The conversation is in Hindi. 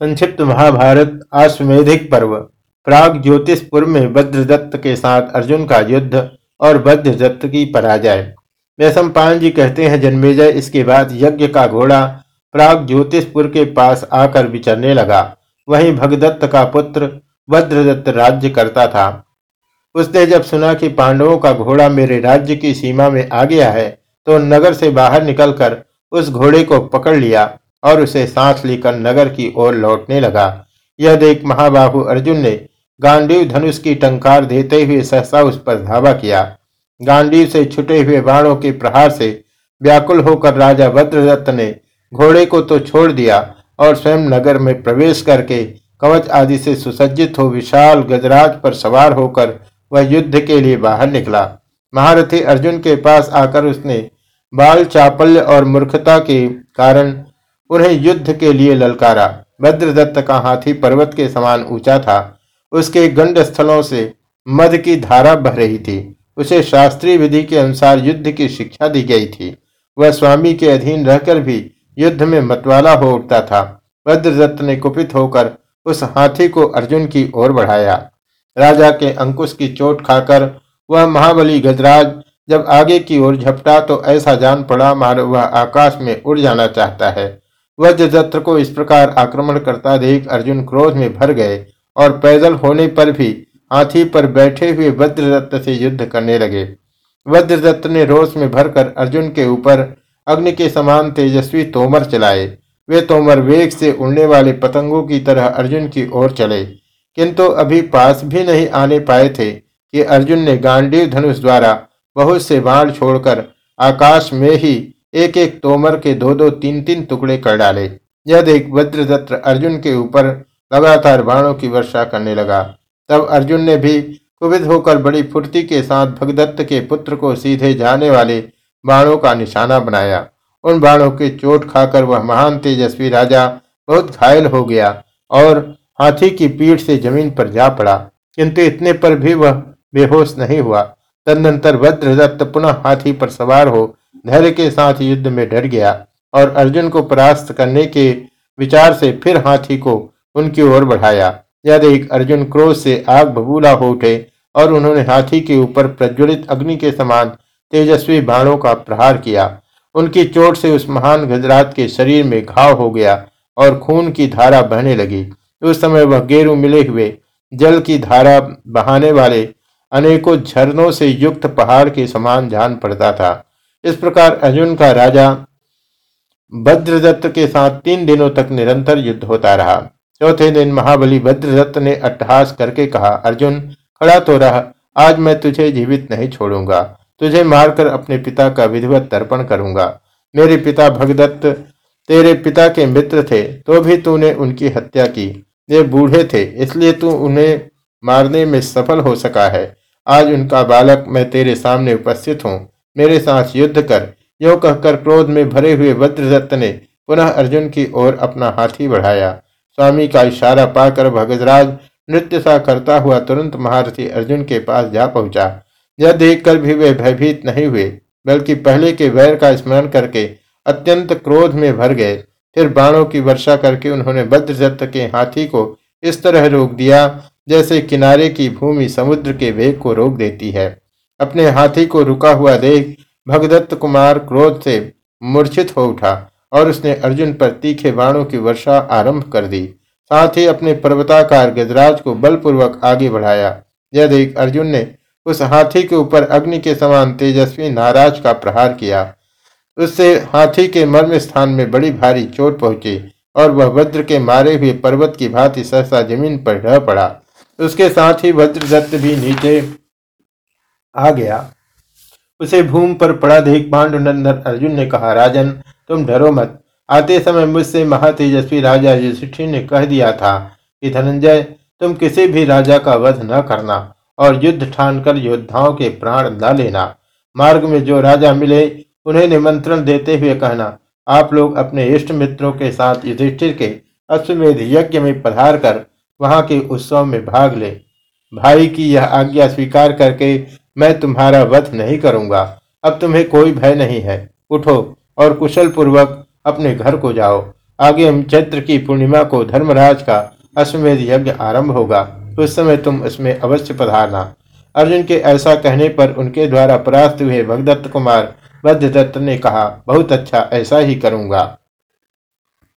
संक्षिप्त महाभारत आश्वेधिक पर्व। प्राग ज्योतिषपुर में वज्रदत्त के साथ अर्जुन का युद्ध और वज्रदत्त की पराजय। वैशम जी कहते हैं, जन्मेजय, इसके बाद यज्ञ का घोड़ा प्राग ज्योतिषपुर के पास आकर विचरने लगा। वहीं भगदत्त का पुत्र वज्रदत्त राज्य करता था। उसने जब सुना कि पांडवों का घोड़ा मेरे राज्य की सीमा में आ गया है तो नगर से बाहर निकलकर उस घोड़े को पकड़ लिया। और उसे सांस लेकर नगर की ओर लौटने लगा। यह देख महाबाहु अर्जुन ने गांडीव धनुष की टंकार देते हुए सहसा उस पर धावा किया। गांडीव से छुटे हुए बाणों के प्रहार से व्याकुल होकर राजा भद्रदत्त ने घोड़े को तो छोड़ दिया और स्वयं नगर में प्रवेश करके कवच आदि से सुसज्जित हो विशाल गजराज पर सवार होकर वह युद्ध के लिए बाहर निकला। महारथी अर्जुन के पास आकर उसने बाल चापल्य और मूर्खता के कारण उन्हें युद्ध के लिए ललकारा। भद्रदत्त का हाथी पर्वत के समान ऊँचा था। उसके गंड स्थलों से मध की धारा बह रही थी। उसे शास्त्रीय विधि के अनुसार युद्ध की शिक्षा दी गई थी। वह स्वामी के अधीन रहकर भी युद्ध में मतवाला हो उठता था। भद्रदत्त ने कुपित होकर उस हाथी को अर्जुन की ओर बढ़ाया। राजा के अंकुश की चोट खाकर वह महाबली गजराज, जब आगे की ओर झपटा तो ऐसा जान पड़ा मार वह आकाश में उड़ जाना चाहता है। वज्रदत्त को इस प्रकार आक्रमण करता देख अर्जुन क्रोध में भर गए और पैदल होने पर भी हाथी पर बैठे हुए वज्रदत्त से युद्ध करने लगे। वज्रदत्त ने रोष में भरकर अर्जुन के ऊपर अग्नि के समान तेजस्वी तोमर चलाए। वे तोमर वेग से उड़ने वाले पतंगों की तरह अर्जुन की ओर चले। किंतु अभी पास भी नहीं आने पाए थे कि अर्जुन ने गांडीव धनुष द्वारा बहुत से बाण छोड़कर आकाश में ही एक एक तोमर के दो दो तीन तीन टुकड़े कर डाले। यह देख वज्रदत्त अर्जुन के ऊपर लगातार बाणों की वर्षा करने लगा। तब अर्जुन ने भी कुवित होकर बड़ी फुर्ती के साथ भगदत्त के पुत्र को सीधे जाने वाले बाणों का निशाना बनाया। उन बाणों के चोट खाकर वह महान तेजस्वी राजा बहुत घायल हो गया और हाथी की पीठ से ज़मीन पर जा पड़ा। किंतु इतने पर भी वह बेहोश नहीं हुआ। तदनंतर वज्रदत्त पुनः हाथी पर सवार हो धैर्य के साथ युद्ध में डर गया और अर्जुन को परास्त करने के विचार से फिर हाथी को उनकी ओर बढ़ाया। यह देख अर्जुन क्रोध से आग बबूला हो उठे और उन्होंने हाथी के ऊपर प्रज्वलित अग्नि के समान तेजस्वी बाणों का प्रहार किया। उनकी चोट से उस महान गजरात के शरीर में घाव हो गया और खून की धारा बहने लगी। उस समय वह गेरू मिले हुए जल की धारा बहाने वाले अनेकों झरनों से युक्त पहाड़ के समान जान पड़ता था। इस प्रकार अर्जुन का राजा भद्रदत्त के साथ तीन दिनों तक निरंतर युद्ध होता रहा। चौथे दिन महाबली भद्रदत्त ने अट्टहास करके कहा, अर्जुन, खड़ा तो रहा, आज मैं तुझे जीवित नहीं छोड़ूँगा। तुझे मारकर अपने पिता का विधिवत तर्पण करूँगा। मेरे पिता भगदत्त तेरे पिता के मित्र थे तो भी तूने उनकी हत्या की। वे बूढ़े थे, इसलिए तू उन्हें मारने में सफल हो सका है। आज उनका बालक मैं तेरे सामने उपस्थित हूँ। मेरे साथ युद्ध कर। यो कहकर क्रोध में भरे हुए वज्रदत्त ने पुनः अर्जुन की ओर अपना हाथी बढ़ाया। स्वामी का इशारा पाकर भगजराज नृत्य सा करता हुआ तुरंत महारथी अर्जुन के पास जा पहुँचा। यह देखकर भी वे भयभीत नहीं हुए, बल्कि पहले के वैर का स्मरण करके अत्यंत क्रोध में भर गए। फिर बाणों की वर्षा करके उन्होंने वज्रदत्त के हाथी को इस तरह रोक दिया, जैसे किनारे की भूमि समुद्र के वेग को रोक देती है। अपने हाथी को रुका हुआ देख भगदत्त कुमार क्रोध से मूर्छित हो उठा और उसने अर्जुन पर तीखे बाणों की वर्षा आरंभ कर दी। साथ ही अपने पर्वताकार गजराज को बलपूर्वक आगे बढ़ाया। यह देख अर्जुन ने उस हाथी के ऊपर अग्नि के समान तेजस्वी नाराज़ का प्रहार किया। उससे हाथी के मर्म स्थान में बड़ी भारी चोट पहुँची और वह वज्र के मारे हुए पर्वत की भांति सहसा ज़मीन पर ढह पड़ा। उसके साथ ही वज्रदत्त भी नीचे आ गया। उसे भूमि पर पड़ा देख पांडुनंदन अर्जुन ने कहा, राजन, तुम डरो मत। आते समय मुझसे महातेजस्वी राजा युधिष्ठिर ने कह दिया था कि, धनंजय, तुम किसी भी राजा का वध न करना और युद्ध ठान कर योद्धाओं के प्राण न लेना। मार्ग में जो राजा मिले, उन्हें निमंत्रण देते हुए कहना, आप लोग अपने इष्ट मित्रों के साथ युधिष्ठिर के अश्वमेध यज्ञ में पधार कर वहाँ के उत्सव में भाग ले। भाई की यह आज्ञा स्वीकार करके मैं तुम्हारा वध नहीं करूँगा। अब तुम्हें कोई भय नहीं है। उठो और कुशल पूर्वक अपने घर को जाओ। आगे हम चैत्र की पूर्णिमा को धर्मराज का अश्वमेध यज्ञ आरंभ होगा। उस समय तुम उसमें अवश्य पधारना। अर्जुन के ऐसा कहने पर उनके द्वारा परास्त हुए भगदत्त कुमार बद्धदत्त ने कहा, बहुत अच्छा ऐसा ही करूँगा।